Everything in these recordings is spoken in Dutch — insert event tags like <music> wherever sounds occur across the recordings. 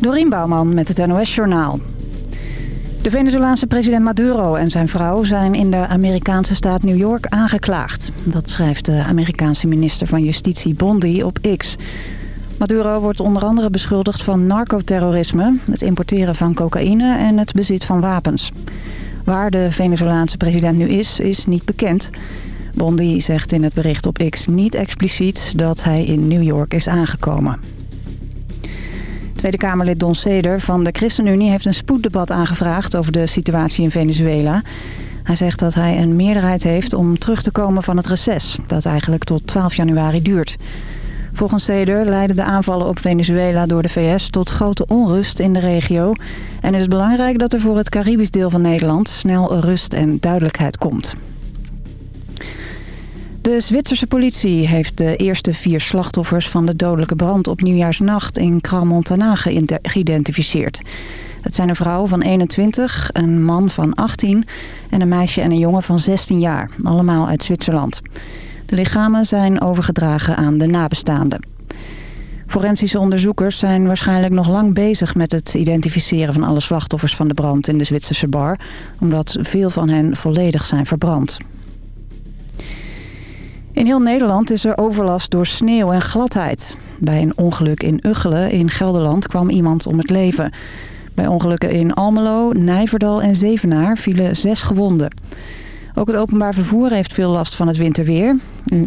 Dorien Bouwman met het NOS Journaal. De Venezolaanse president Maduro en zijn vrouw zijn in de Amerikaanse staat New York aangeklaagd. Dat schrijft de Amerikaanse minister van Justitie Bondi op X. Maduro wordt onder andere beschuldigd van narcoterrorisme, het importeren van cocaïne en het bezit van wapens. Waar de Venezolaanse president nu is, is niet bekend. Bondi zegt in het bericht op X niet expliciet dat hij in New York is aangekomen. Tweede Kamerlid Don Seder van de ChristenUnie heeft een spoeddebat aangevraagd over de situatie in Venezuela. Hij zegt dat hij een meerderheid heeft om terug te komen van het reces, dat eigenlijk tot 12 januari duurt. Volgens Seder leiden de aanvallen op Venezuela door de VS tot grote onrust in de regio. En is het belangrijk dat er voor het Caribisch deel van Nederland snel rust en duidelijkheid komt. De Zwitserse politie heeft de eerste vier slachtoffers van de dodelijke brand op nieuwjaarsnacht in Crans-Montana geïdentificeerd. Het zijn een vrouw van 21, een man van 18 en een meisje en een jongen van 16 jaar. Allemaal uit Zwitserland. De lichamen zijn overgedragen aan de nabestaanden. Forensische onderzoekers zijn waarschijnlijk nog lang bezig met het identificeren van alle slachtoffers van de brand in de Zwitserse bar, omdat veel van hen volledig zijn verbrand. In heel Nederland is er overlast door sneeuw en gladheid. Bij een ongeluk in Uggelen in Gelderland kwam iemand om het leven. Bij ongelukken in Almelo, Nijverdal en Zevenaar vielen zes gewonden. Ook het openbaar vervoer heeft veel last van het winterweer.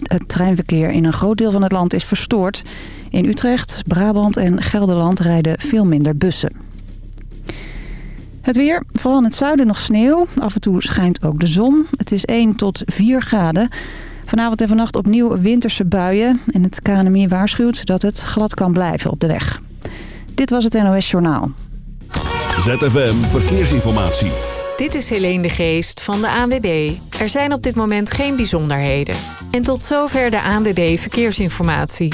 Het treinverkeer in een groot deel van het land is verstoord. In Utrecht, Brabant en Gelderland rijden veel minder bussen. Het weer, vooral in het zuiden nog sneeuw. Af en toe schijnt ook de zon. Het is 1 tot 4 graden. Vanavond en vannacht opnieuw winterse buien. En het KNMI waarschuwt dat het glad kan blijven op de weg. Dit was het NOS Journaal. ZFM Verkeersinformatie. Dit is Helene de Geest van de ANWB. Er zijn op dit moment geen bijzonderheden. En tot zover de ANWB Verkeersinformatie.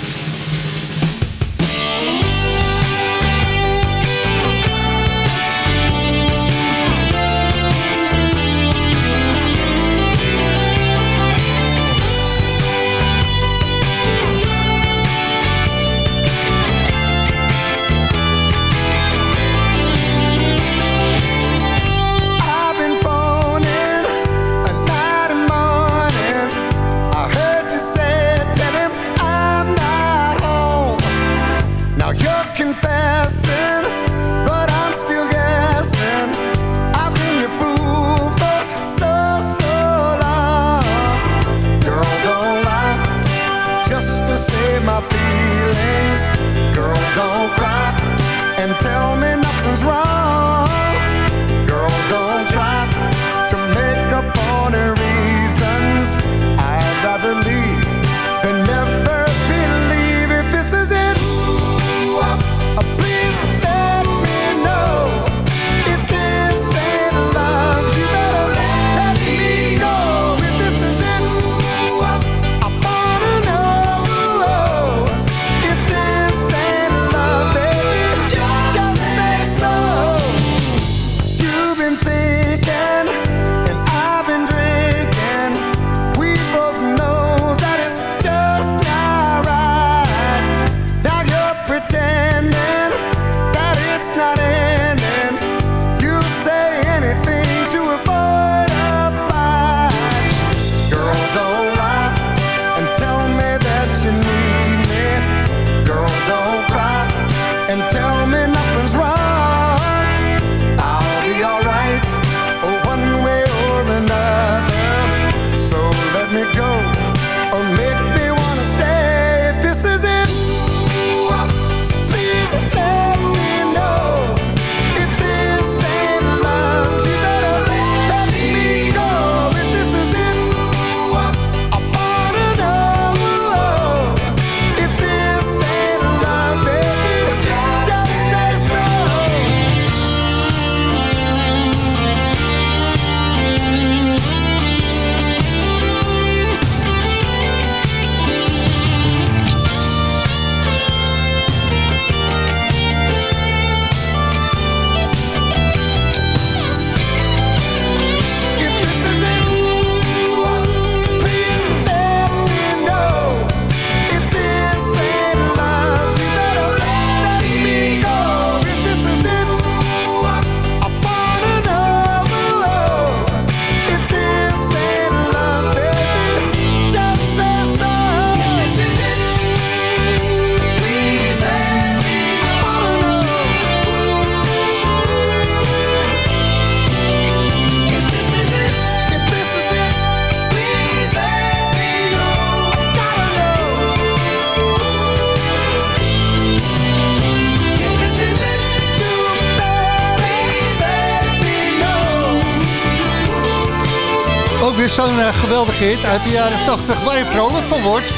Uit de jaren 80 waar je vrolijk van wordt.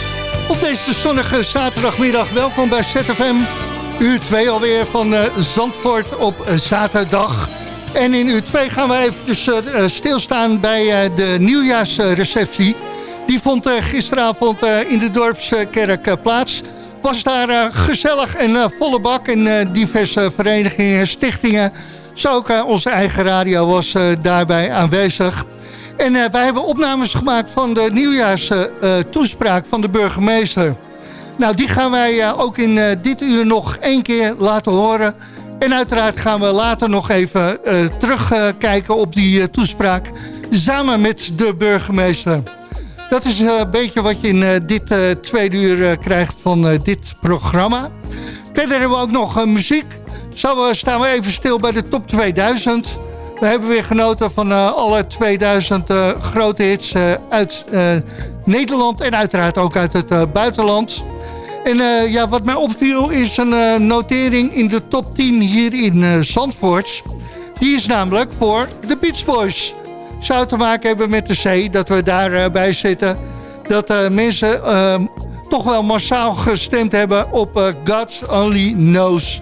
Op deze zonnige zaterdagmiddag, welkom bij ZFM. Uur 2 alweer van uh, Zandvoort op uh, zaterdag. En in uur 2 gaan we even dus, stilstaan bij de nieuwjaarsreceptie. Die vond gisteravond in de Dorpskerk plaats. Was daar gezellig en volle bak in diverse verenigingen en stichtingen. Zo ook onze eigen radio was daarbij aanwezig. En uh, wij hebben opnames gemaakt van de nieuwjaarstoespraak uh, van de burgemeester. Nou, die gaan wij uh, ook in dit uur nog één keer laten horen. En uiteraard gaan we later nog even terugkijken op die toespraak... samen met de burgemeester. Dat is een beetje wat je in dit tweede uur krijgt van dit programma. Verder hebben we ook nog muziek. Zo staan we even stil bij de top 2000... We hebben weer genoten van uh, alle 2000 uh, grote hits uh, uit Nederland en uiteraard ook uit het buitenland. En ja, wat mij opviel is een notering in de top 10 hier in Zandvoort. Die is namelijk voor de Beach Boys. Zou te maken hebben met de zee, dat we daarbij zitten. Dat mensen toch wel massaal gestemd hebben op God Only Knows.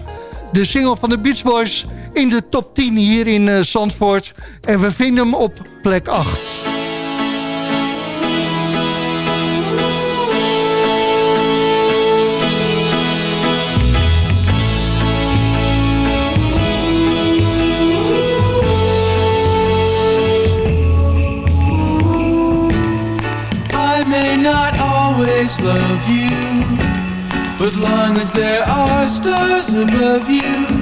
De single van de Beach Boys in de top 10 hier in uh, Zandvoort. En we vinden hem op plek 8. I may not always love you But long as there are stars above you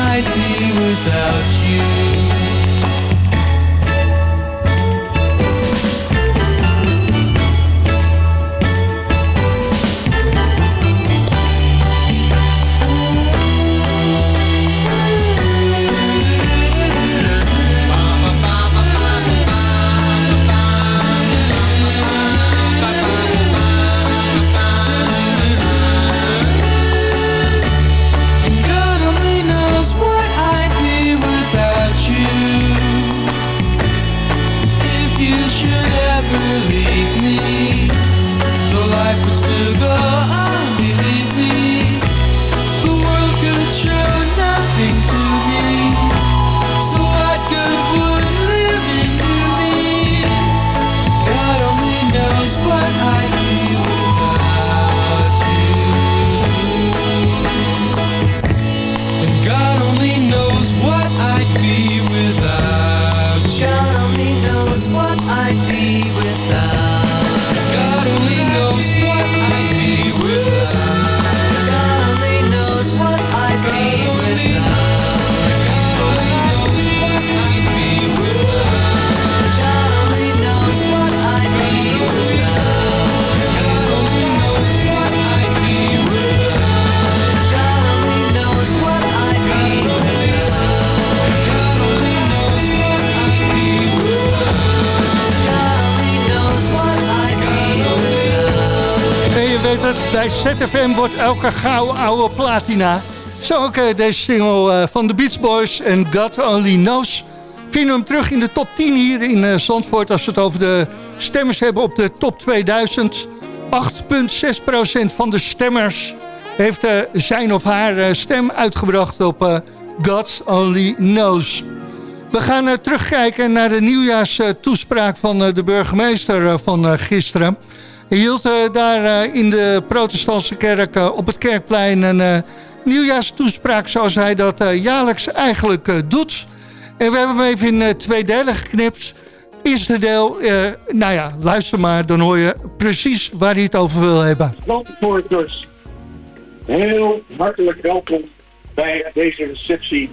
Knows what I'd be without you. you should ever leave me, life would still go on. Bij ZFM wordt elke gauw oude platina. Zo ook uh, deze single uh, van de Beach Boys en God Only Knows. Vinden hem terug in de top 10 hier in uh, Zandvoort... als we het over de stemmers hebben op de top 2000. 8,6% van de stemmers heeft zijn of haar stem uitgebracht op God Only Knows. We gaan terugkijken naar de nieuwjaarstoespraak van de burgemeester van gisteren... Hij hield uh, daar uh, in de protestantse kerk uh, op het Kerkplein een nieuwjaarstoespraak zoals hij dat jaarlijks eigenlijk doet. En we hebben hem even in twee delen geknipt. Eerste deel, nou ja, luister maar, dan hoor je precies waar hij het over wil hebben. dus heel hartelijk welkom bij deze receptie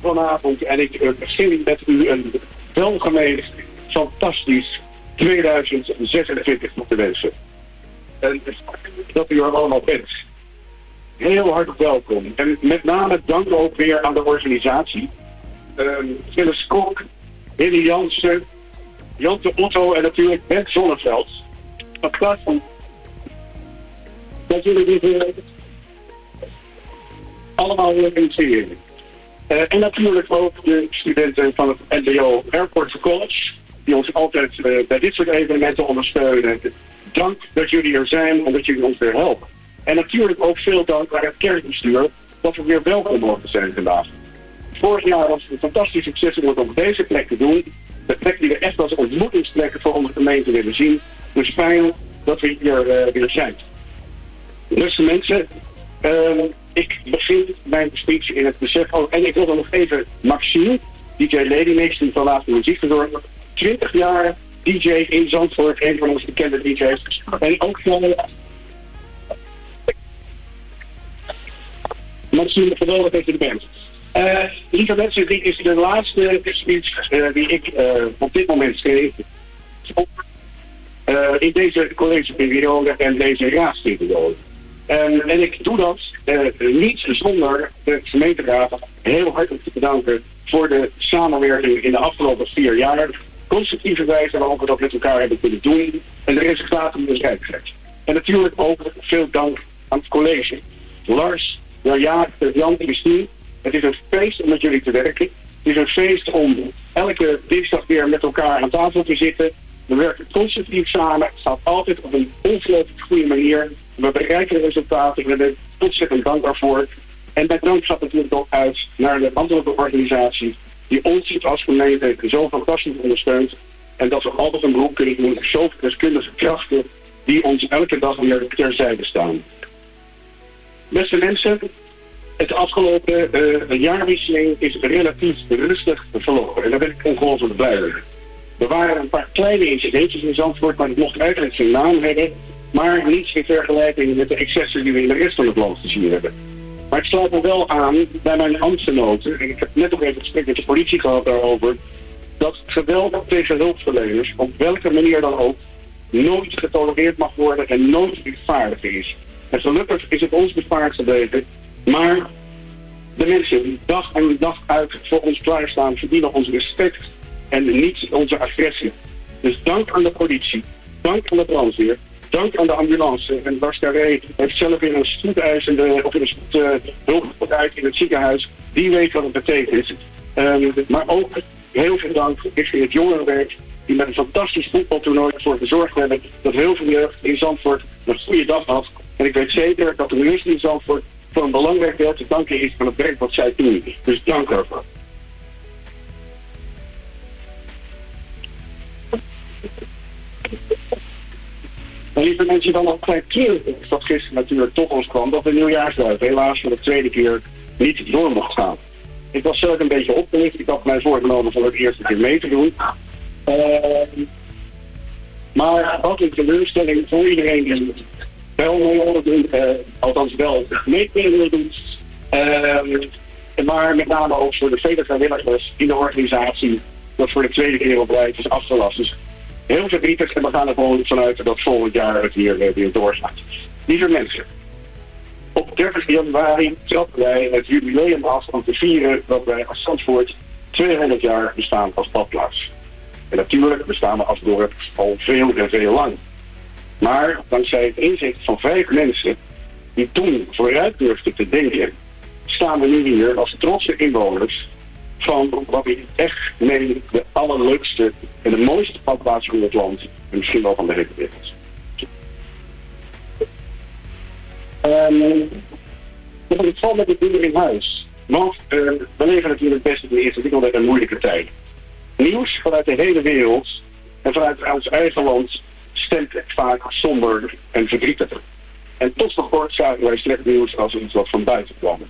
vanavond. En ik begin met u een welgemeend, fantastisch 2026 te wensen. En dat u er allemaal bent. Heel hartelijk welkom. En met name dank ook weer aan de organisatie. Uh, Phyllis Kok, Henny Jansen, Jante Otto en natuurlijk Ben Zonneveld. Fantastisch. Dat jullie dit uh, allemaal organiseren. Uh, en natuurlijk ook de studenten van het NBO Airport College, die ons altijd uh, bij dit soort evenementen ondersteunen. Dank dat jullie er zijn en dat jullie ons weer helpen. En natuurlijk ook veel dank aan het kerkbestuur dat we weer welkom mogen zijn vandaag. Vorig jaar was het een fantastisch succes om het op deze plek te doen. De plek die we echt als ontmoetingsplek voor onze gemeente willen zien. Dus fijn dat we hier uh, weer zijn. Dus mensen, uh, ik begin mijn speech in het besef. En ik wil dan nog even Maxime, DJ Lady Mix, die van laatste muziek verzorgen. 20 jaar DJ in Zandvoort, een van onze bekende DJ's. En ook van. Maxime, geweldig je er bent. Uh, lieve mensen, dit is de laatste speech die ik uh, op dit moment schreef. in deze collegeperiode en deze raadsperiode. Um, en ik doe dat niet zonder de gemeenteraad heel hartelijk te bedanken voor de samenwerking in de afgelopen vier jaar. Constructieve wijze waarop we dat met elkaar hebben kunnen doen en de resultaten we bereikt hebben. En natuurlijk ook veel dank aan het college. Lars, Jan, Jan, Christine. Het is een feest om met jullie te werken. Het is een feest om elke dinsdag weer met elkaar aan tafel te zitten. We werken constructief samen. Het staat altijd op een ongelooflijk goede manier. We bereiken resultaten. We zijn ontzettend dankbaar voor. En met dank gaat natuurlijk ook uit naar de ambtelijke organisatie die ons als gemeente zo fantastisch ondersteunt. En dat we altijd een beroep kunnen doen op zoveel deskundige krachten die ons elke dag weer terzijde staan. Beste mensen, het afgelopen uh, jaarwisseling is relatief rustig verlopen. En daar ben ik ongelooflijk blij mee. Er waren een paar kleine incidentjes in Zandvoort, maar het mocht eigenlijk geen naam hebben. Maar niets in vergelijking met de excessen die we in de rest van het land gezien hebben. Maar ik sluit me wel aan bij mijn ambtsgenoten. En ik heb net nog even gesprek met de politie gehad daarover. Dat geweld tegen hulpverleners, op welke manier dan ook, nooit getolereerd mag worden en nooit rechtvaardig is. En gelukkig is het ons bespaard gebleven. Maar de mensen die dag en dag uit voor ons klaarstaan, verdienen ons respect en niet onze agressie. Dus dank aan de politie, dank aan de brandweer, dank aan de ambulance. En Lars Carré heeft zelf in een spoedeisende, of in een spoed, uh, hulp uit in het ziekenhuis. Die weet wat het betekent. Um, maar ook heel veel dank richting het jongerenwerk. Die met een fantastisch voetbaltoernooi ervoor gezorgd hebben dat heel veel jeugd in Zandvoort een goede dag had. En ik weet zeker dat de minister in Zandvoort voor een belangrijk deel te danken is van het werk wat zij doen. Dus dank ervoor. En lieve mensen, dan een klein keer dat gisteren natuurlijk toch ons kwam dat de nieuwjaarsduif helaas voor de tweede keer niet door mocht gaan. Ik was zelf een beetje opgelicht. Ik had mij voorgenomen voor het eerste keer mee te doen. Uh, maar ook een teleurstelling voor iedereen die wel mee willen doen, uh, althans wel mee willen doen. Uh, maar met name ook voor de vele vrijwilligers in de organisatie dat voor de tweede keer op rij is afgelast. Dus heel verdrietig en we gaan er gewoon vanuit dat volgend jaar het weer, uh, weer doorgaat. Lieve mensen, op 30 januari trappen wij het jubileum af om te vieren dat wij als Zandvoort 200 jaar bestaan als badplaats. En natuurlijk bestaan we als dorp al veel en veel lang. Maar dankzij het inzicht van vijf mensen die toen vooruit durfden te denken, staan we nu hier als trotse inwoners van wat ik echt meen de allerleukste en de mooiste badplaats van het land en misschien wel van de hele wereld. Um, het valt met de dingen in huis. Want uh, we leven natuurlijk best in de ingewikkelde en moeilijke tijd. Nieuws vanuit de hele wereld en vanuit ons eigen land stemt vaak somber en verdrietig. En tot nog kort zagen wij slecht nieuws als iets wat van buiten kwam.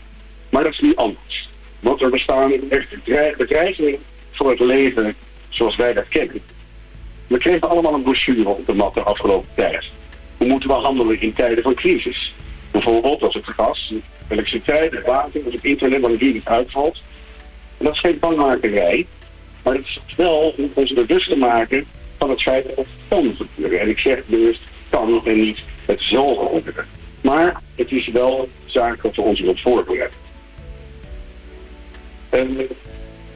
Maar dat is nu anders. Want er bestaan echt bedreigingen voor het leven zoals wij dat kennen. We kregen allemaal een brochure op de mat de afgelopen tijd. Hoe moeten we handelen in tijden van crisis? Bijvoorbeeld als het gas, elektriciteit, het water, als het internet, wanneer die niet uitvalt. En dat is geen bangmakerij, maar het is wel om ons bewust te maken van het feit dat het kan gebeuren. En ik zeg bewust kan en niet het zal gebeuren. Maar het is wel zaak dat we ons erop voorbereiden. En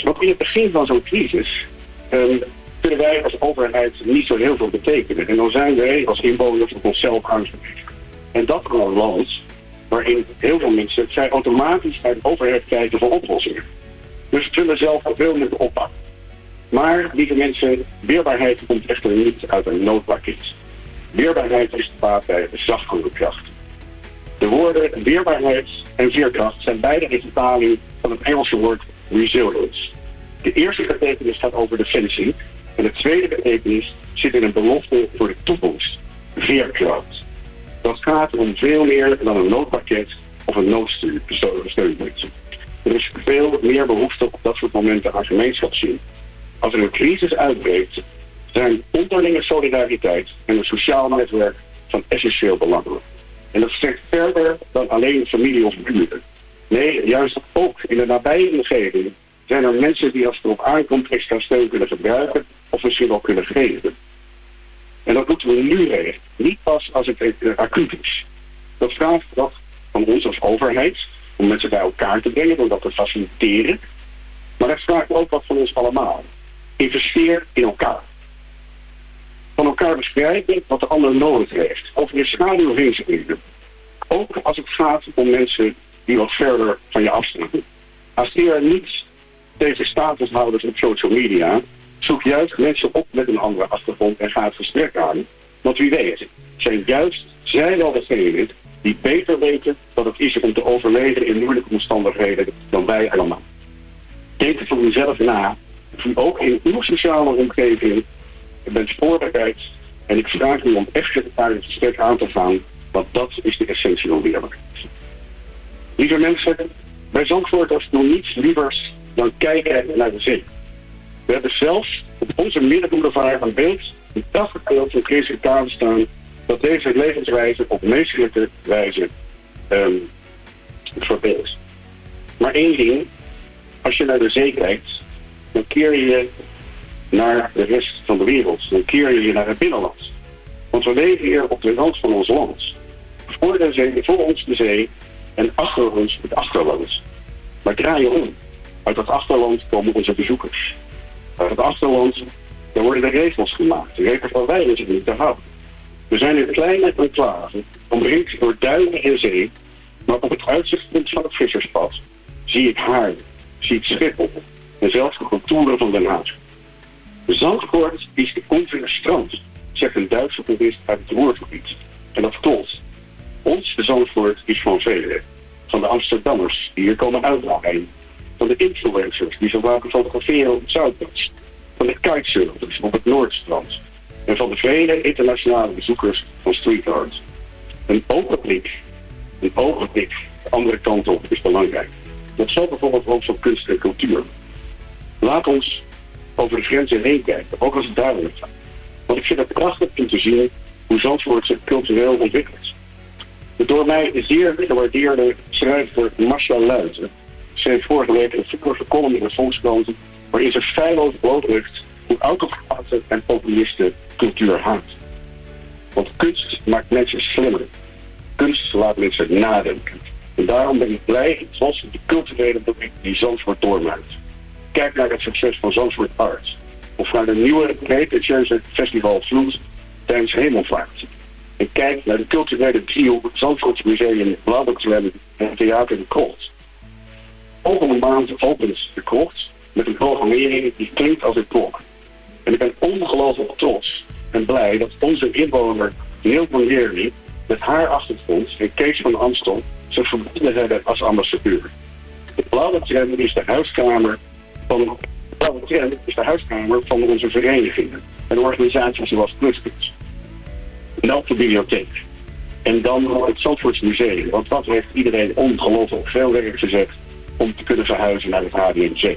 wat in het begin van zo'n crisis um, kunnen wij als overheid niet zo heel veel betekenen. En dan zijn wij als inwoners op onszelf aangewezen. En dat van een land waarin heel veel mensen zij automatisch naar de overheid kijken voor oplossingen. Dus we zullen zelf ook veel moeten oppakken. Maar, lieve mensen, weerbaarheid komt echter niet uit een noodpakket. Weerbaarheid is baat bij zachte kracht. De woorden weerbaarheid en veerkracht zijn beide in vertaling van het Engelse woord resilience. De eerste betekenis gaat over defensie en de tweede betekenis zit in een belofte voor de toekomst. Veerkracht. Dat gaat om veel meer dan een noodpakket of een noodsteunpuntje. Er is veel meer behoefte op dat soort momenten aan gemeenschapszin. Als er een crisis uitbreekt, zijn onderlinge solidariteit en een sociaal netwerk van essentieel belang. En dat strekt verder dan alleen familie of buren. Nee, juist ook in de nabije omgeving zijn er mensen die als het erop aankomt extra steun kunnen gebruiken of misschien wel kunnen geven. En dat moeten we nu regelen, niet pas als het uh, acuut is. Dat vraagt dat van ons als overheid, om mensen bij elkaar te brengen, om dat te faciliteren. Maar het vraagt ook wat van ons allemaal. Investeer in elkaar. Van elkaar begrijpen wat de ander nodig heeft. Over je schaduw heen. Ook als het gaat om mensen die wat verder van je afstaan. Acteer niet tegen statushouders op social media. Zoek juist mensen op met een andere achtergrond en ga het gesprek aan. Want wie weet, zijn juist zij wel degenen die beter weten wat het is om te overleven in moeilijke omstandigheden dan wij allemaal. Denk voor uzelf na, ook in uw sociale omgeving bent spoorbaarheid. En ik vraag u om echt het gesprek aan te gaan, want dat is de essentie van weerbaarheid. Lieve mensen, bij Zandvoorters doen niets lievers dan kijken naar de zee. We hebben zelfs op onze middenboulevard een beeld, een dagbeeld van Christus Kaan staan, dat deze levenswijze op menselijke wijze um, verbeeldt. Maar één ding, als je naar de zee kijkt, dan keer je naar de rest van de wereld. Dan keer je je naar het binnenland. Want we leven hier op de rand van ons land. Voor de zee, voor ons de zee en achter ons het achterland. Maar draai je om. Uit dat achterland komen onze bezoekers. Uit het achterland daar worden de regels gemaakt. De regels waar wij dus niet te houden. We zijn een kleine enclave, omringd door duinen en zee, maar op het uitzichtpunt van het visserspad zie ik haar, zie ik Schiphol en zelfs de contouren van Den Haag. Zandvoort is de onvele strand, zegt een Duitse toerist uit het Roergebied. En dat klopt. Ons Zandvoort is van velen. Van de Amsterdammers die hier komen uitdraaien. Van de influencers die zo vaak fotograferen op het Zuidkust. Van de kitesurfers op het Noordstrand. En van de vele internationale bezoekers van street. Een open blik, een open blik de andere kant op is belangrijk. Dat zal bijvoorbeeld ook van kunst en cultuur. Laat ons over de grenzen heen kijken, ook als het duidelijk gaat. Want ik vind het prachtig om te zien hoe Zandvoort zich cultureel ontwikkelt. De door mij zeer gewaardeerde schrijver Marcia Luiten schreef vorige week een vorige column in de Volkskrant waarin ze feilloos blootlucht hoe autocraten en populisten cultuur haat. Want kunst maakt mensen slimmer. Kunst laat mensen nadenken. En daarom ben ik blij, zoals de culturele beweging die Zandvoort doormaakt. Kijk naar het succes van Zandvoort Arts. Of naar de nieuwe pretentieuze festival Vloed tijdens Hemelvaart. En kijk naar de culturele trio Zandvoort Museum Blauwbakzwem en Theater de Krocht. Volgende maand opent de Krocht met een programmering die klinkt als een klok. En ik ben ongelooflijk trots en blij dat onze inwoner Neil van Leerly met haar achtergrond en Kees van Amstel zich verbonden hebben als ambassadeur. De Tram is de huiskamer van Tram is de huiskamer van onze verenigingen en organisaties zoals Clusters. En de bibliotheek. En dan het Zandvoorts Museum, want dat heeft iedereen ongelooflijk veel werk gezet om te kunnen verhuizen naar het HDMZ.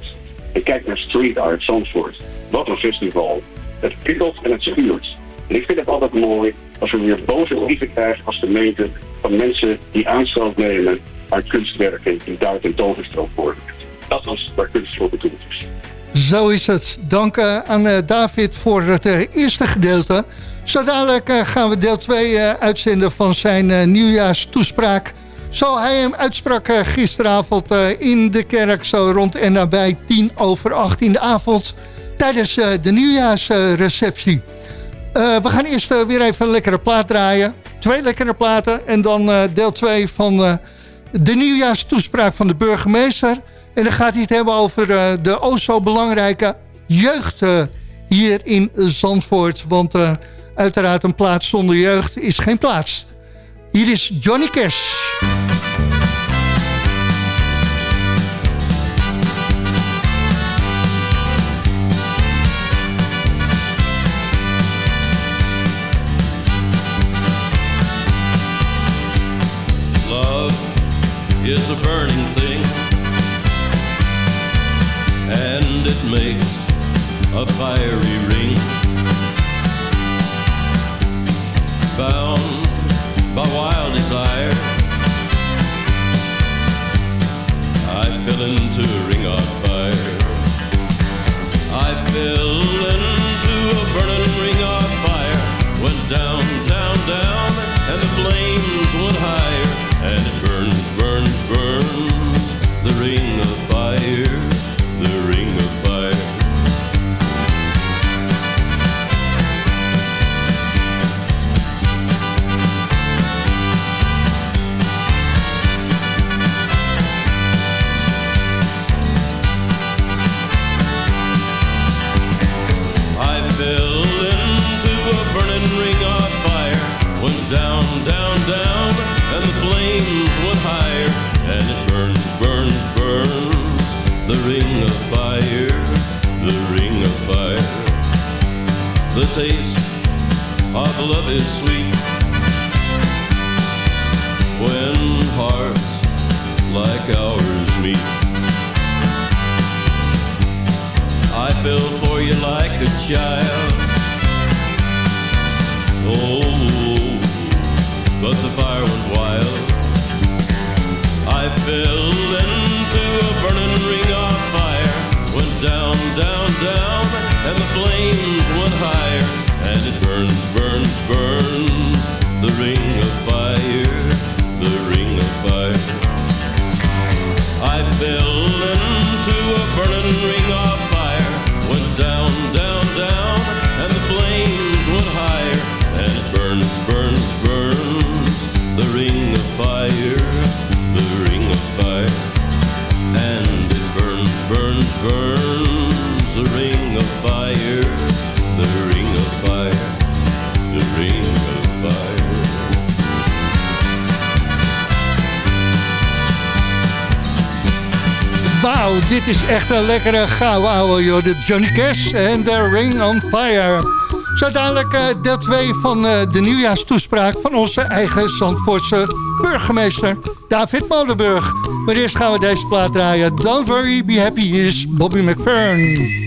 En kijk naar Street Art Zandvoort. Wat een festival. Het prikkelt en het schuurt. En ik vind het altijd mooi als we weer boze brieven krijgen als gemeente van mensen die aanstoot nemen aan kunstwerken die daar tentoongesteld worden. Dat is waar kunst voor bedoeld is. Zo is het. Dank uh, aan uh, David voor het uh, eerste gedeelte. Zo dadelijk gaan we deel 2 uitzenden van zijn nieuwjaarstoespraak. Zo hij hem uitsprak gisteravond in de kerk, zo rond en nabij 10 over 8 in de avond... tijdens de nieuwjaarsreceptie. we gaan eerst weer even een lekkere plaat draaien. Twee lekkere platen en dan deel 2 van de nieuwjaarstoespraak van de burgemeester... En dan gaat hij het hebben over uh, de o zo belangrijke jeugd uh, hier in Zandvoort. Want uh, uiteraard een plaats zonder jeugd is geen plaats. Hier is Johnny Cash. Is a burning and it makes a fiery ring. Bound by wild desire, I fell into a ring of fire. I fell the ring of fire. Wauw, dit is echt een lekkere gouden ouwe, joh. De Johnny Cash en The Ring on Fire. Zo dadelijk uh, deel 2 van uh, de nieuwjaarstoespraak van onze eigen Zandvoortse burgemeester David Molenburg. Maar eerst gaan we deze plaat draaien. Don't worry, be happy, is Bobby McFerrin.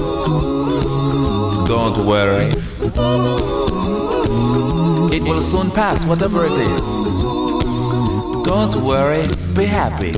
Don't worry. It will soon pass, whatever it is. Don't worry, be happy.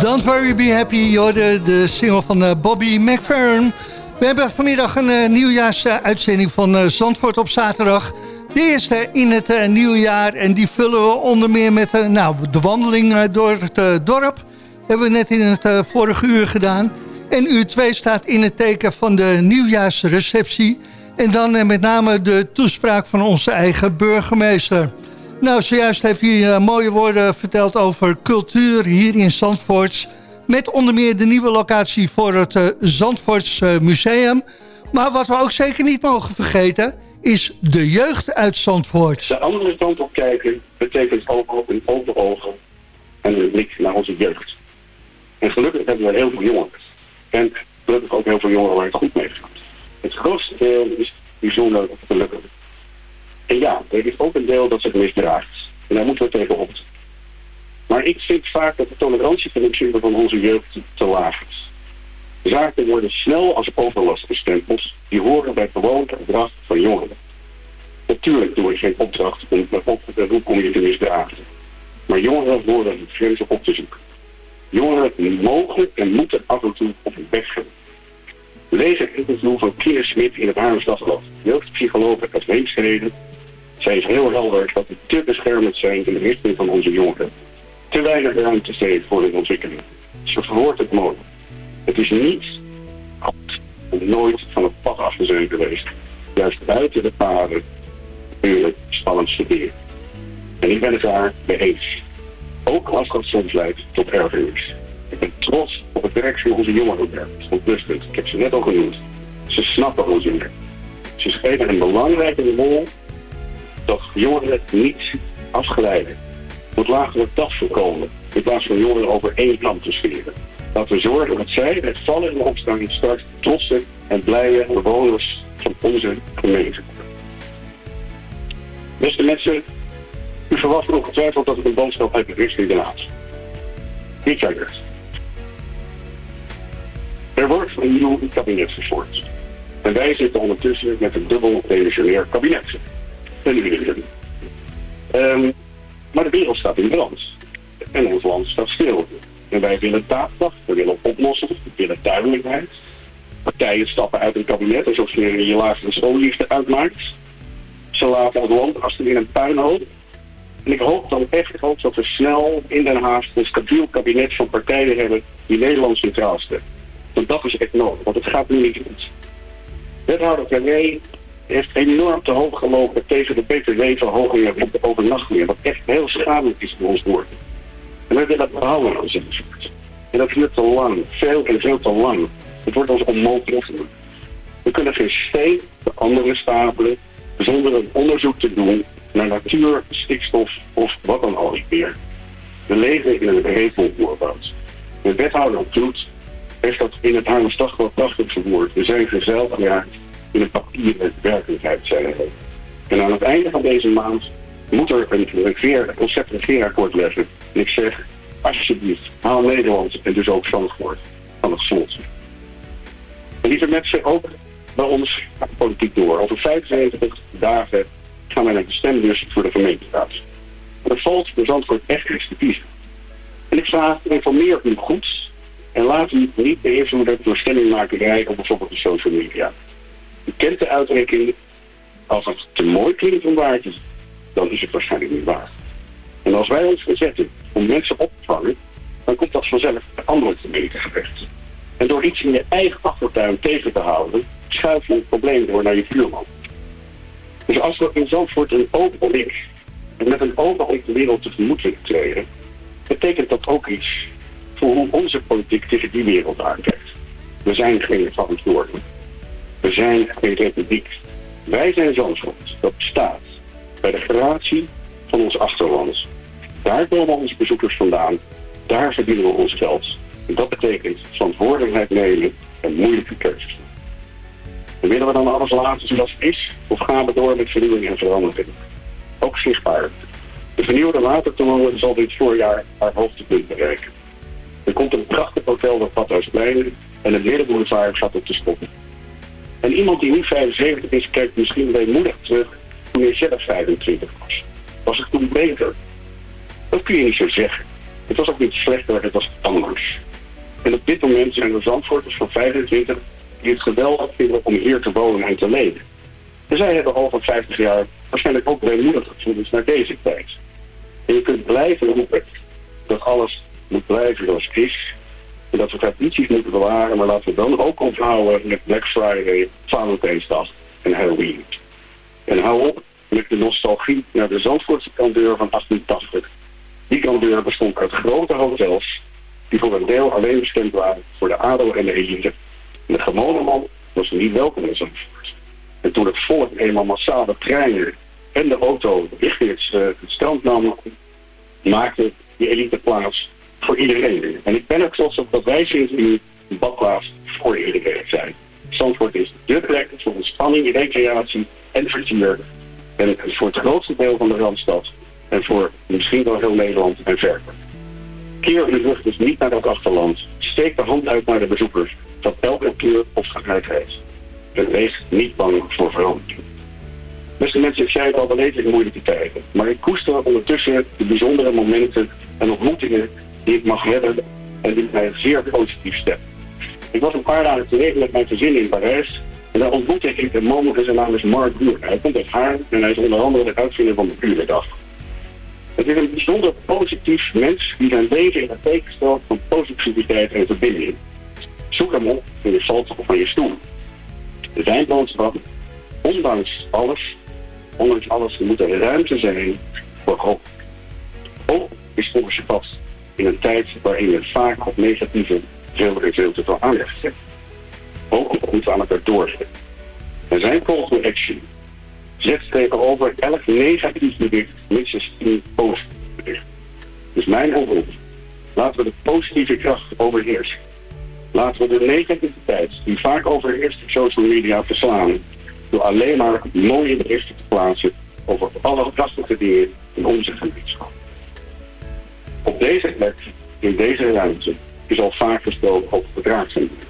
Don't worry, be happy. Je hoorde de single van eh, Bobby McFerrin. We hebben vanmiddag een uh, nieuwjaarsuitzending van uh, Zandvoort op zaterdag. De eerste in het nieuwjaar en die vullen we onder meer met nou, de wandeling door het dorp. Hebben we net in het vorige uur gedaan. En uur 2 staat in het teken van de nieuwjaarsreceptie. En dan met name de toespraak van onze eigen burgemeester. Nou, zojuist heeft hij mooie woorden verteld over cultuur hier in Zandvoort... Met onder meer de nieuwe locatie voor het uh, Zandvoorts uh, Museum. Maar wat we ook zeker niet mogen vergeten... is de jeugd uit Zandvoort. De andere kant op kijken betekent ook een open ogen... en een blik naar onze jeugd. En gelukkig hebben we heel veel jongeren. En gelukkig ook heel veel jongeren waar het goed mee gaat. Het grootste deel is bijzonder gelukkig. En ja, er is ook een deel dat zich misdraagt. En daar moeten we tegen op. Maar ik vind vaak dat de tolerantie van onze jeugd te laag is. Zaken worden snel als overlast bestempeld. Die horen bij gewoon gedrag van jongeren. Natuurlijk doe ik geen opdracht om op, hoe kom je te misdragen. Maar jongeren worden grenzen op te zoeken. Jongeren mogen en moeten af en toe op hun bek gaan. Lees het interview van Kier Smit in het Haarlems Dagblad. Jeugdpsycholoog uit Heemstede. Zij is heel helder dat we te beschermend zijn in de richting van onze jongeren te weinig ruimte geeft voor hun ontwikkeling. Ze verwoordt het mooi. Het is niet nooit van het pad af te zijn geweest. Juist buiten de paden kun je spannend studeren. En ik ben het daar mee eens. Ook als dat soms leidt tot ergernis. Ik ben trots op het werk van onze jongeren van Pluspunt. Ik heb ze net al genoemd. Ze snappen onze werk. Ze spelen een belangrijke rol dat jongeren niet afgeleiden moet lagere dag voorkomen. in plaats van jongeren over één kant te scheren. Laten we zorgen dat zij het vallen en opstaan straks trotse en blije bewoners van onze gemeente. Beste mensen, u verwacht ongetwijfeld dat ik een boodschap heb richting. Dit jaar eerst. Er wordt een nieuw kabinet gevormd. En wij zitten ondertussen met een dubbel demissionair kabinet. En nu weer jullie. Ehm, maar de wereld staat in brand. En ons land staat stil. En wij willen daadkracht, we willen oplossingen, we willen duidelijkheid. Partijen stappen uit een kabinet alsof je je laatste schoolliefde uitmaakt. Ze laten het land achter in een puinhoop. En ik hoop dan echt hoop dat we snel in Den Haag een stabiel kabinet van partijen hebben die Nederland centraal stellen. Want dat is echt nodig, want het gaat nu niet goed. Wethouder Carré heeft enorm te hoog gelopen tegen de btw-verhogingen op de overnachtingen. Wat echt heel schadelijk is voor ons dorp. En wij willen dat behouden als Zandvoort. En dat duurt te lang, veel en veel te lang. Het wordt ons onmogelijk. We kunnen geen steen de andere stapelen zonder een onderzoek te doen naar natuur, stikstof of wat dan ook meer. We leven in een regelvoorboud. De wethouder Kloet heeft dat in het Hamerstag wel prachtig verwoord. We zijn gezeld geraakt in een papieren werkelijkheid, zei. En aan het einde van deze maand moet er een, concept regeerakkoord leggen. En ik zeg, alsjeblieft, haal Nederland en dus ook Zandvoort van het slot. En lieve mensen, ook bij ons politiek door. Over 75 dagen gaan wij naar de stembus voor de gemeenteraad. En er valt voor Zandvoort echt iets te kiezen. En ik vraag, informeer u goed en laat u niet beïnvloeden door stemmingmakerij op bijvoorbeeld de social media. U kent de uitdrukking, als het te mooi klinkt om waar te dan is het waarschijnlijk niet waar. En als wij ons verzetten om mensen op te vangen, dan komt dat vanzelf de andere gemeente gerecht. En door iets in je eigen achtertuin tegen te houden, schuif je het probleem door naar je buurman. Dus als we in Zandvoort een open blik met een open blik de wereld tegemoet treden, betekent dat ook iets voor hoe onze politiek tegen die wereld aankijkt. We zijn geen verantwoordelijk. We zijn geen republiek. Wij zijn Zandvoort. Dat bestaat bij de gratie van ons achterland. Daar komen onze bezoekers vandaan. Daar verdienen we ons geld. En dat betekent verantwoordelijkheid nemen en moeilijke keuzes. En willen we dan alles laten zoals het is? Of gaan we door met vernieuwing en verandering? Ook zichtbaar. De vernieuwde watertoren zal dit voorjaar haar hoogtepunt bereiken. Er komt een prachtig hotel op Padhuisplein en de middenboulevard gaat op de stoppen. En iemand die nu 75 is, kijkt misschien weemoedig terug toen hij zelf 25 was. Was het toen beter? Dat kun je niet zo zeggen. Het was ook niet slechter, het was anders. En op dit moment zijn er Zandvoorters van 25 die het geweldig vinden om hier te wonen en te leven. En zij hebben van 50 jaar waarschijnlijk ook weemoedig gevoelens naar deze tijd. En je kunt blijven roepen dat alles moet blijven zoals het is. En dat we tradities moeten bewaren, maar laten we dan ook onthouden met Black Friday, Valentijnsdag en Halloween. En hou op met de nostalgie naar de Zandvoortse kandeur van 1880. Die kandeur bestond uit grote hotels die voor een deel alleen bestemd waren voor de adel en de elite. De gewone man was niet welkom in Zandvoort. En toen het volk eenmaal massaal de treinen en de auto richting het, uh, het strand nam, maakte die elite plaats voor iedereen. En ik ben ook trots op dat wij sinds nu badplaats voor iedereen zijn. Zandvoort is dé plek voor ontspanning, recreatie en vertier. En voor het grootste deel van de Randstad. En voor misschien wel heel Nederland en verder. Keer uw rug dus niet naar dat achterland. Steek de hand uit naar de bezoekers. Van elke kleur of gelijkheid. En wees niet bang voor verandering. Beste mensen, ik zei het al, we leven moeilijke tijden. Maar ik koester ondertussen de bijzondere momenten en ontmoetingen die ik mag hebben en die mij zeer positief stemmen. Ik was een paar dagen geleden met mijn gezin in Parijs en daar ontmoette ik een man zijn naam is Mark Boer. Hij komt uit Haarlem en hij is onder andere de uitvinder van de Burendag. Het is een bijzonder positief mens die zijn leven in het teken stelt van positiviteit en verbinding. Zoek hem op in je valt van je stoel. Zijn boodschap, ondanks alles, ondanks alles, moet er ruimte zijn voor hoop. Hoop is volgens je pad in een tijd waarin je vaak op negatieve veel en veel te veel aandacht zet. Hoop we aan elkaar doorzetten. En zijn call to action zet tegenover elk negatief bericht minstens 10 positief bericht. Dus mijn oproep Laten we de positieve kracht overheersen. Laten we de negativiteit die vaak overheerst op social media verslaan. Door alleen maar mooie berichten te plaatsen over alle prachtige dingen in onze gemeenschap. Op deze plek, in deze ruimte, is al vaak gesproken over verdraagzaamheid.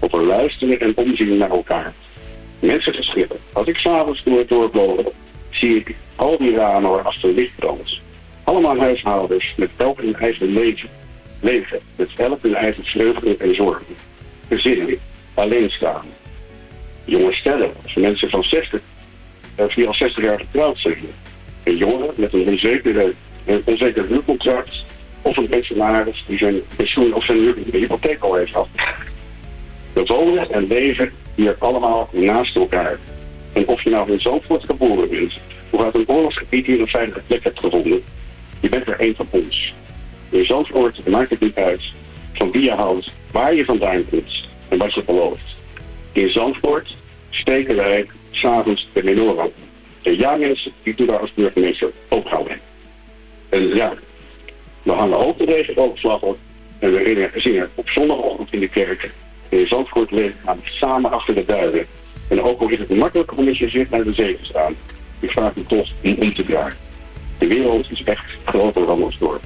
Over luisteren en omzien naar elkaar. Mensen verschillen. Als ik s'avonds door het zie ik al die ramen waar achter licht brandt. Allemaal huishoudens met elk hun eigen leven. Leven, met elk hun eigen vreugde en zorgen. Gezinnen, alleenstaan. Jonge stellen, mensen van 60, of die al 60 jaar getrouwd zijn. Een jongen met een onzekere, onzeker huurcontract. Of een pensionaris die zijn pensioen of zijn huur, de hypotheek al heeft af. We wonen en leven hier allemaal naast elkaar. En of je nou in Zandvoort geboren bent, of uit een oorlogsgebied hier een veilige plek hebt gevonden, je bent er één van ons. In Zandvoort maakt het niet uit van wie je houdt, waar je vandaan komt en wat je gelooft. In Zandvoort steken wij s'avonds de menorah. En ja mensen, die doen daar als burgemeester ook gauw. En ja, we hangen ook de regenboogvlag op en we zingen op zondagochtend in de kerk in Zandvoort gaan samen achter de duinen. En ook al is het makkelijk om je zicht naar de zee te staan, ik vraag u toch om om te draaien. De wereld is echt groter dan ons dorp.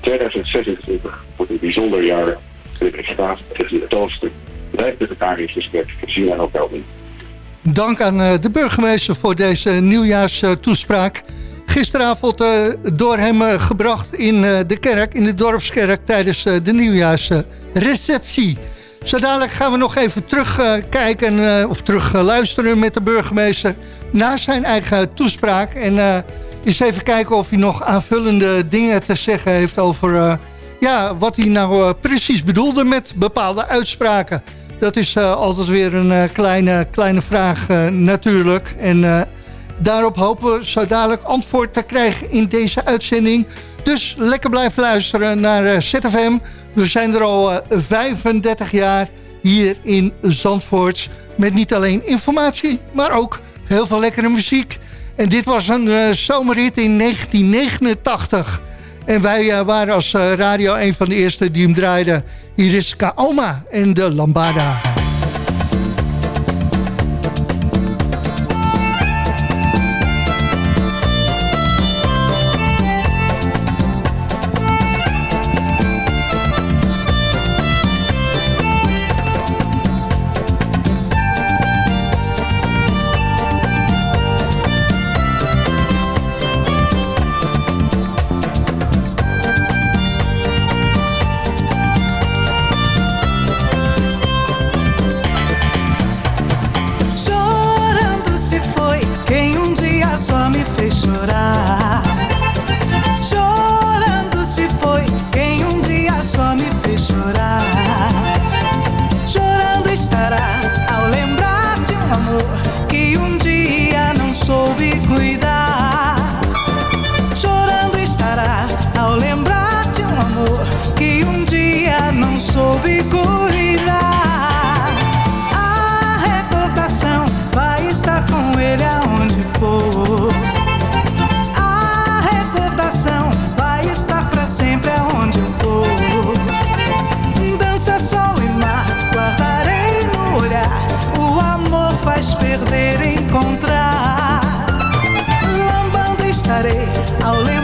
2026 wordt een bijzonder jaar en ik graag dat in het oosten blijft met elkaar in gesprek elkaar doen. Dank aan eh, de burgemeester voor deze nieuwjaarstoespraak. Gisteravond uh, door hem uh, gebracht in de kerk, in de dorpskerk... tijdens de nieuwjaarsreceptie. Zo dadelijk gaan we nog even terugkijken of terug luisteren met de burgemeester... naar zijn eigen toespraak. En eens even kijken of hij nog aanvullende dingen te zeggen heeft... over ja, wat hij nou precies bedoelde met bepaalde uitspraken. Dat is altijd weer een kleine, kleine vraag natuurlijk. En daarop hopen we zo dadelijk antwoord te krijgen in deze uitzending. Dus lekker blijven luisteren naar ZFM... We zijn er al 35 eh, jaar hier in Zandvoort. Met niet alleen informatie, maar ook heel veel lekkere muziek. En dit was een uh, zomerrit in 1989. En wij uh, waren als uh, radio een van de eerste die hem draaiden. Hier is Kaoma en de Lambada. poder encontrar. Lambando estarei ao lembrar.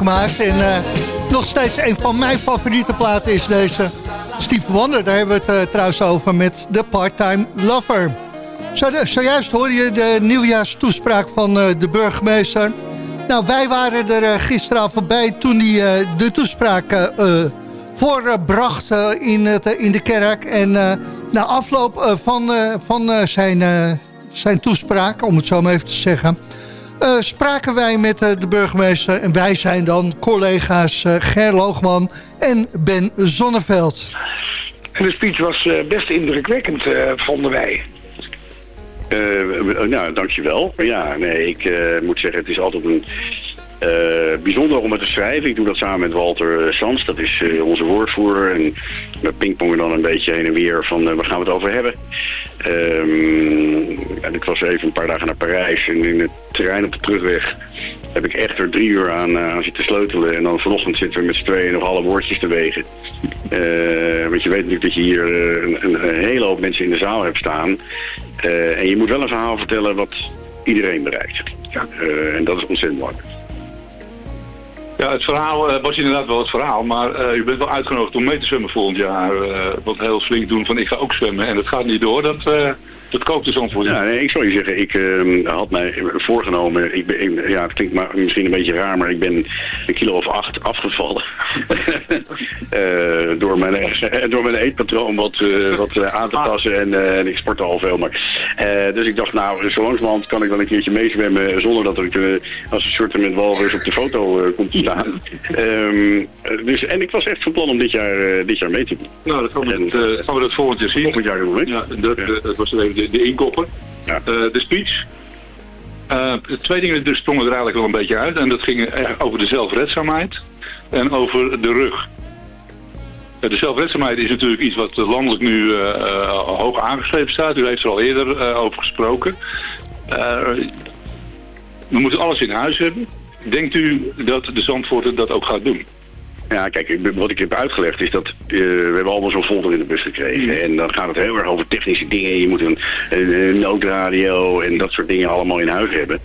En eh, nog steeds een van mijn favoriete platen is deze. Steve Wonder, daar hebben we het eh, trouwens over met de Part-Time Lover. Zo, zojuist hoor je de nieuwjaarstoespraak van eh, de burgemeester. Nou, wij waren er gisteravond bij toen hij de toespraak voorbracht in, het, in de kerk. En na afloop van, van zijn, zijn toespraak, om het zo maar even te zeggen... spraken wij met de burgemeester en wij zijn dan collega's Ger Loogman en Ben Zonneveld. En de speech was best indrukwekkend, vonden wij. Uh, nou, dankjewel. Ja, nee, ik uh, moet zeggen, het is altijd een bijzonder om het te schrijven. Ik doe dat samen met Walter Sans, dat is onze woordvoerder. En we pingpongen dan een beetje heen en weer van waar gaan we het over hebben. Um, en ik was even een paar dagen naar Parijs en in het terrein op de terugweg heb ik echt er drie uur aan, aan zitten sleutelen. En dan vanochtend zitten we met z'n tweeën nog alle woordjes te wegen. want je weet natuurlijk dat je hier een, een, een hele hoop mensen in de zaal hebt staan. En je moet wel een verhaal vertellen wat iedereen bereikt. Ja. En dat is ontzettend belangrijk. Ja, het verhaal uh, was inderdaad wel het verhaal, maar u bent wel uitgenodigd om mee te zwemmen volgend jaar. wat heel flink doen van ik ga ook zwemmen en dat gaat niet door. Dat, dat koopt dus antwoord. Ja, nee, ik zou je zeggen, ik uh, had mij voorgenomen, ik ben, ik, ja, het klinkt maar, misschien een beetje raar, maar ik ben een kilo of acht afgevallen. uh, <laughs> door, mijn, door mijn eetpatroon wat, uh, wat aan te passen en, en ik sportte al veel. Maar, dus ik dacht, nou, zo langzamerhand kan ik wel een keertje meezwemmen zonder dat ik als een soort met walrus op de foto kom te staan. um, <laughs> dus, en ik was echt van plan om dit jaar, dit jaar mee te doen. Nou, dat gaan we, en, het, gaan we dat volgend jaar zien. Volgend jaar doen we Ja, dat, ja. dat was even de, de inkopper. Ja. Uh, de speech. Uh, twee dingen dus sprongen er eigenlijk wel een beetje uit. En dat ging over de zelfredzaamheid en over de rug. Eh, De zelfredzaamheid is natuurlijk iets wat landelijk nu eh, eh, hoog aangeschreven staat. U heeft er al eerder eh, over gesproken. Eh, we moeten alles in huis hebben. Denkt u dat de Zandvoorter dat ook gaat doen? Ja, kijk, wat ik heb uitgelegd is dat eh, we hebben allemaal zo'n folder in de bus gekregen. En dan gaat het heel erg over technische dingen. Je moet een, noodradio en dat soort dingen allemaal in huis hebben.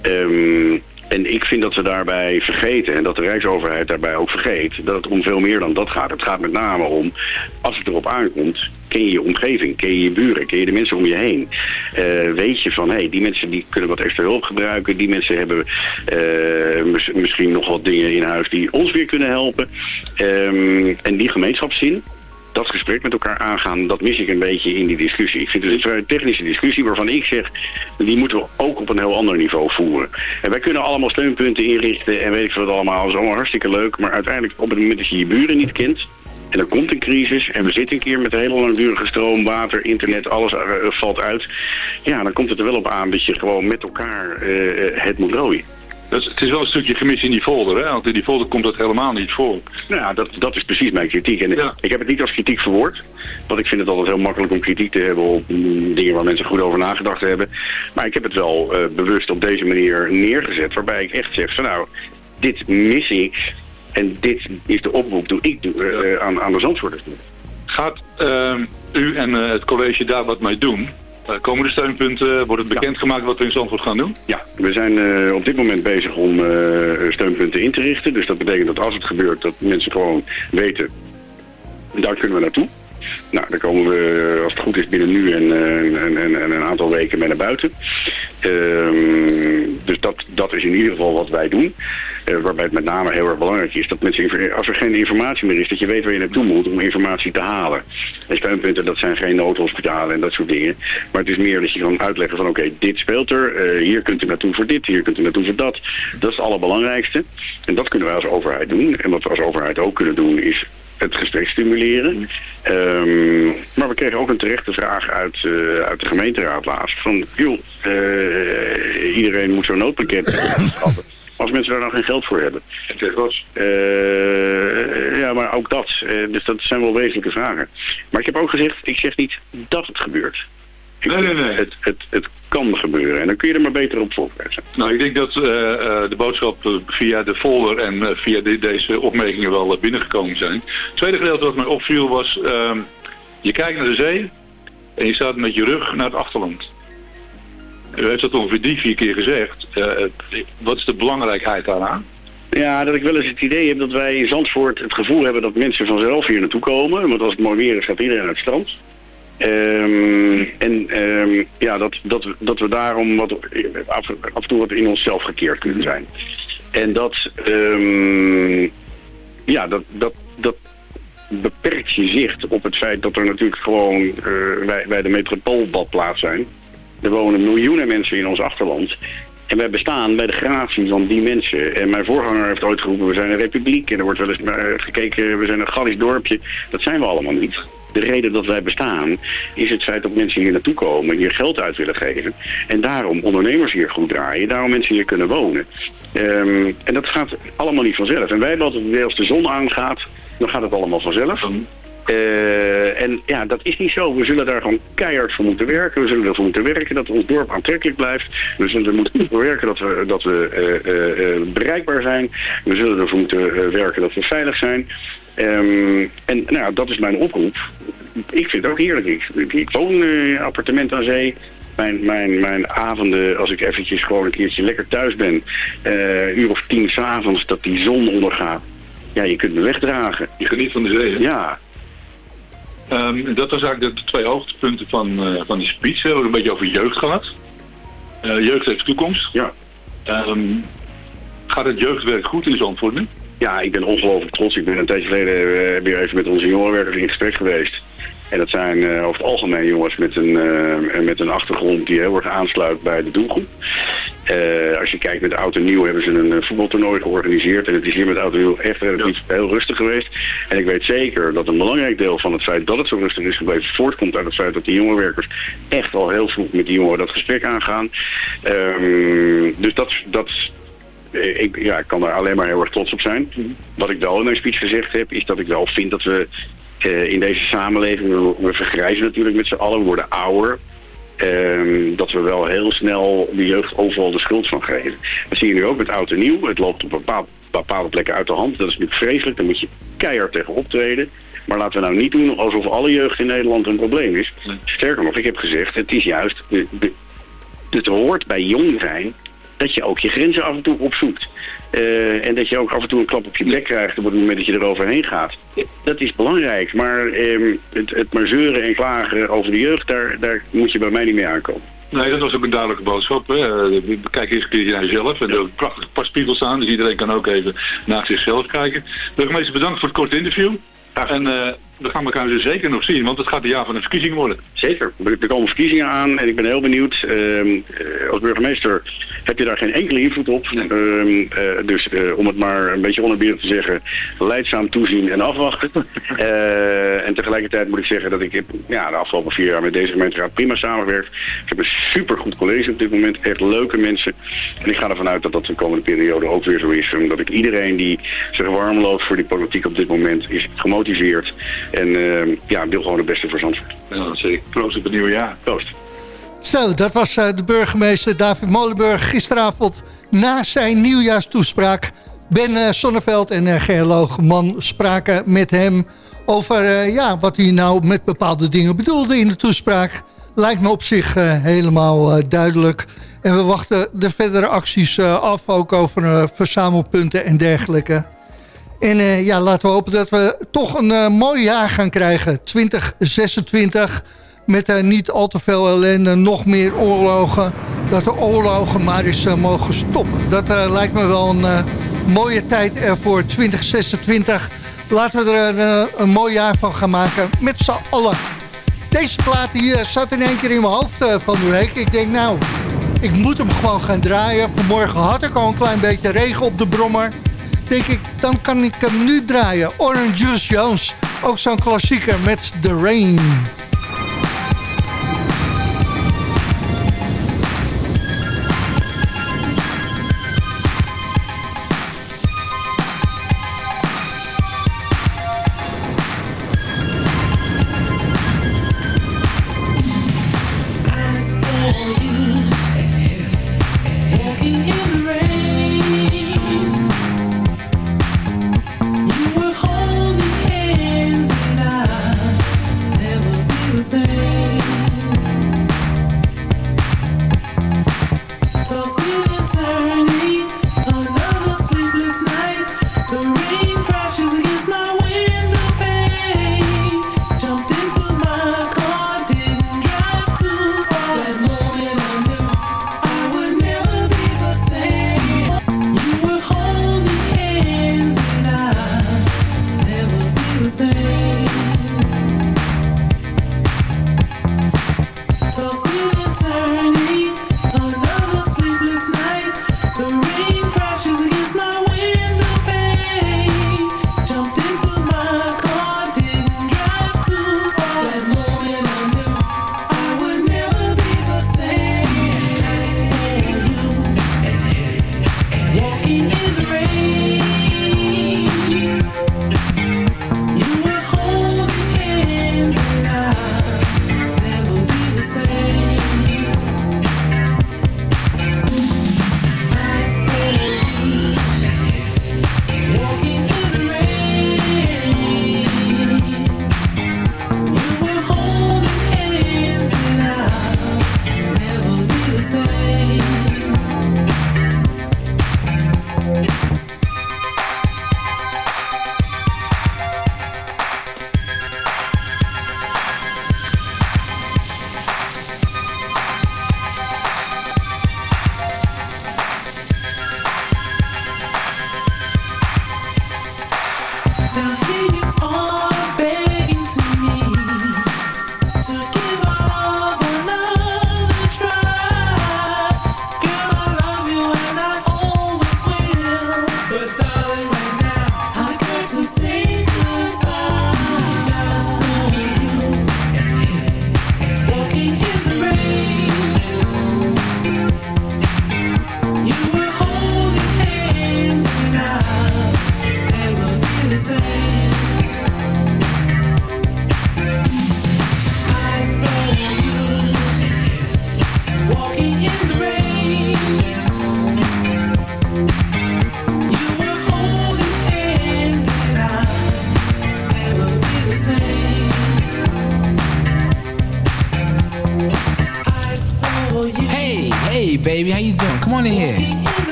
Ehm, en ik vind dat we daarbij vergeten, en dat de Rijksoverheid daarbij ook vergeet, dat het om veel meer dan dat gaat. Het gaat met name om, als het erop aankomt, ken je je omgeving, ken je je buren, ken je de mensen om je heen. Eh, weet je van, hé, hey, die mensen die kunnen wat extra hulp gebruiken. Die mensen hebben eh, mis- misschien nog wat dingen in huis die ons weer kunnen helpen. Ehm, en die gemeenschapszin, dat gesprek met elkaar aangaan, dat mis ik een beetje in die discussie. Ik vind het een technische discussie waarvan ik zeg, die moeten we ook op een heel ander niveau voeren. En wij kunnen allemaal steunpunten inrichten en weet ik wat allemaal, dat is allemaal hartstikke leuk. Maar uiteindelijk op het moment dat je je buren niet kent, en er komt een crisis en we zitten een keer met een hele langdurige stroom, water, internet, alles eh, valt uit. Ja, dan komt het er wel op aan dat je gewoon met elkaar eh, het moet rooien. Dat is, het is wel een stukje gemis in die folder, hè? want in die folder komt dat helemaal niet voor. Nou ja, dat, dat is precies mijn kritiek. En ik heb het niet als kritiek verwoord. Want ik vind het altijd heel makkelijk om kritiek te hebben op mm, dingen waar mensen goed over nagedacht hebben. Maar ik heb het wel eh, bewust op deze manier neergezet. Waarbij ik echt zeg van nou, dit mis ik. En dit is de oproep die ik doe, eh, aan, aan de Zandvoorters. Gaat ehm, u en eh, het college daar wat mee doen? Eh, komen de steunpunten, wordt het bekendgemaakt wat we in Zandvoort gaan doen? Ja, we zijn eh, op dit moment bezig om eh, steunpunten in te richten. Dus dat betekent dat als het gebeurt, dat mensen gewoon weten, daar kunnen we naartoe. Nou, daar komen we, als het goed is, binnen nu en, eh, en, en, en een aantal weken mee naar buiten. Ehm, dus dat, dat is in ieder geval wat wij doen. Eh, waarbij het met name heel erg belangrijk is dat mensen, als er geen informatie meer is, dat je weet waar je naartoe moet om informatie te halen. En steunpunten, dat zijn geen noodhospitalen en dat soort dingen. Maar het is meer dat je kan uitleggen van oké, dit speelt er, eh, hier kunt u naartoe voor dit, hier kunt u naartoe voor dat. Dat is het allerbelangrijkste. En dat kunnen wij als overheid doen. En wat we als overheid ook kunnen doen is het gesprek stimuleren. Ehm, maar we kregen ook een terechte vraag uit, eh, uit de gemeenteraad laatst. Van, joh, eh, iedereen moet zo'n noodpakket <laughs> schaffen. Als mensen daar dan geen geld voor hebben. Eh, ja, maar ook dat. Dus dat zijn wel wezenlijke vragen. Maar ik heb ook gezegd, ik zeg niet dat het gebeurt. Nee, nee, nee. Het, het, het kan gebeuren. En dan kun je er maar beter op voorbereid zijn. Nou, ik denk dat eh, eh, de boodschap eh, via de folder en via de- deze opmerkingen wel binnengekomen zijn. Het tweede gedeelte wat mij opviel was, ehm, je kijkt naar de zee en je staat met je rug naar het achterland. U heeft dat ongeveer drie, vier keer gezegd. Wat is de belangrijkheid daaraan? Ja, dat ik wel eens het idee heb dat wij in Zandvoort het gevoel hebben dat mensen vanzelf hier naartoe komen. Want als het mooi weer is, gaat iedereen naar het strand. Ehm, en ehm, ja, dat, dat, dat we daarom wat, af, af en toe wat in onszelf gekeerd kunnen zijn. En dat, ehm, ja, dat, dat, dat beperkt je zicht op het feit dat er natuurlijk gewoon eh, wij, wij de metropoolbadplaats zijn. Er wonen miljoenen mensen in ons achterland. En wij bestaan bij de gratie van die mensen. En mijn voorganger heeft ooit geroepen, we zijn een republiek. En er wordt wel eens eh, gekeken, we zijn een Gallisch dorpje. Dat zijn we allemaal niet. De reden dat wij bestaan is het feit dat mensen hier naartoe komen, hier geld uit willen geven. En daarom ondernemers hier goed draaien, daarom mensen hier kunnen wonen. Ehm, en dat gaat allemaal niet vanzelf. En wij hebben altijd als de zon aangaat, dan gaat het allemaal vanzelf. Eh, en ja, dat is niet zo. We zullen daar gewoon keihard voor moeten werken. We zullen ervoor moeten werken dat ons dorp aantrekkelijk blijft. We zullen er moeten voor werken dat we, dat we eh, eh, bereikbaar zijn. We zullen ervoor moeten werken dat we veilig zijn. Ehm, en nou, dat is mijn oproep. Ik vind het ook heerlijk. Ik, woon eh, appartement aan zee. Mijn, mijn, mijn avonden, als ik eventjes gewoon een keertje lekker thuis ben, een uur of tien s'avonds, dat die zon ondergaat. Ja, je kunt me wegdragen. Je geniet van de zee, hè? Ja. Ehm, dat was eigenlijk de twee hoogtepunten van, eh, van die speech. We hebben een beetje over jeugd gehad. Eh, jeugd heeft toekomst. Ja. Ehm, gaat het jeugdwerk goed in Zandvoort nu? Ja, ik ben ongelooflijk trots. Ik ben een tijdje geleden eh, weer even met onze jongerenwerkers in gesprek geweest. En dat zijn eh, over het algemeen jongens met een, eh, met een achtergrond die heel erg aansluit bij de doelgroep. Als je kijkt met Oud en Nieuw hebben ze een voetbaltoernooi georganiseerd. En het is hier met Oud en Nieuw echt relatief heel rustig geweest. En ik weet zeker dat een belangrijk deel van het feit dat het zo rustig is gebleven... voortkomt uit het feit dat die jongerenwerkers echt al heel vroeg met die jongeren dat gesprek aangaan. Ehm, dus dat, dat ik, ja, ik kan daar alleen maar heel erg trots op zijn. Wat ik wel in mijn speech gezegd heb, is dat ik wel vind dat we eh, in deze samenleving, we, we vergrijzen natuurlijk met z'n allen, we worden ouder. Ehm, dat we wel heel snel de jeugd overal de schuld van geven. Dat zie je nu ook met oud en nieuw. Het loopt op bepaald, bepaalde plekken uit de hand. Dat is natuurlijk vreselijk. Daar moet je keihard tegen optreden. Maar laten we nou niet doen alsof alle jeugd in Nederland een probleem is. Sterker nog, ik heb gezegd, het is juist... Het hoort bij jong zijn dat je ook je grenzen af en toe opzoekt. Eh, en dat je ook af en toe een klap op je bek krijgt op het moment dat je eroverheen gaat. Dat is belangrijk, maar ehm, het, het maar zeuren en klagen over de jeugd, daar, daar moet je bij mij niet mee aankomen. Nee, dat was ook een duidelijke boodschap. Hè. Eh, Kijk eens een keertje naar jezelf. En er prachtige passpiegels staan, dus iedereen kan ook even naar zichzelf kijken. Burgemeester, bedankt voor het korte interview. En eh, we gaan elkaar dus zeker nog zien, want het gaat een jaar van de verkiezingen worden. Zeker. Er komen verkiezingen aan en ik ben heel benieuwd. Ehm, eh, als burgemeester heb je daar geen enkele invloed op. Ehm, eh, dus eh, om het maar een beetje onerbiedig te zeggen, leidzaam toezien en afwachten. <laughs> En tegelijkertijd moet ik zeggen dat ik heb, ja, de afgelopen vier jaar met deze gemeenteraad prima samengewerkt. Ik heb een supergoed college op dit moment, echt leuke mensen. En ik ga ervan uit dat dat de komende periode ook weer zo is. En dat ik iedereen die zich warm loopt voor die politiek op dit moment is gemotiveerd. En ehm, ja, wil gewoon het beste voor Zandvoort. Ja, dat zeg ik. Proost op het nieuwe jaar. Proost. Zo, dat was eh, de burgemeester David Molenburg gisteravond na zijn nieuwjaarstoespraak. Ben eh, Sonneveld en uh, Gerlo Man spraken met hem over eh, ja, wat hij nou met bepaalde dingen bedoelde in de toespraak. Lijkt me op zich eh, helemaal eh, duidelijk. En we wachten de verdere acties eh, af, ook over eh, verzamelpunten en dergelijke. En eh, ja, laten we hopen dat we toch een eh, mooi jaar gaan krijgen. 2026. Met eh, niet al te veel ellende, nog meer oorlogen. Dat de oorlogen maar eens mogen stoppen. Dat lijkt me wel een mooie tijd er voor 2026. Laten we er een, mooi jaar van gaan maken. Met z'n allen. Deze plaat eh, zat in één keer in mijn hoofd van de week. Ik denk nou, ik moet hem gewoon gaan draaien. Vanmorgen had ik al een klein beetje regen op de brommer. Denk ik, dan kan ik hem nu draaien. Orange Juice Jones. Ook zo'n klassieker met The Rain.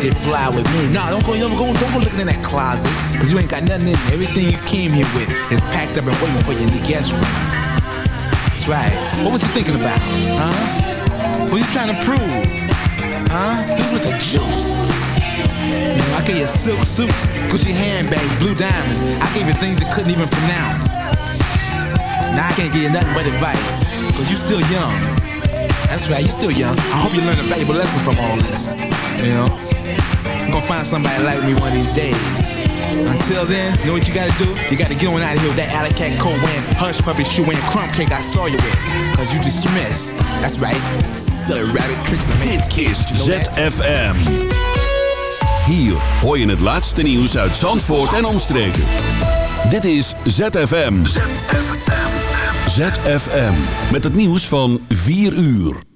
Did fly with me. Nah, don't go, don't go, don't go looking in that closet. Cause you ain't got nothing in. Everything you came here with is packed up and waiting for you in the guest room. That's right. What was you thinking about? Huh? What you trying to prove? Huh? This was the juice. You know, I gave you silk suits, Gucci handbags, blue diamonds. I gave you things you couldn't even pronounce. Now I can't give you nothing but advice, cause you still young. That's right, you're still young. I hope you learn a valuable lesson from all this. You know? Gonna find somebody like me one of these days. Until then, you know what you gotta do? You gotta get on out of here with that alley cat coat wearing, hush puppy shoe wearing, crumb cake I saw you with. Cause you dismissed. That's right. Silly rabbit tricks. Dit is ZFM. Hier hoor je het laatste nieuws uit Zandvoort en omstreken. Dit is ZFM. ZFM. Met het nieuws van 4 uur.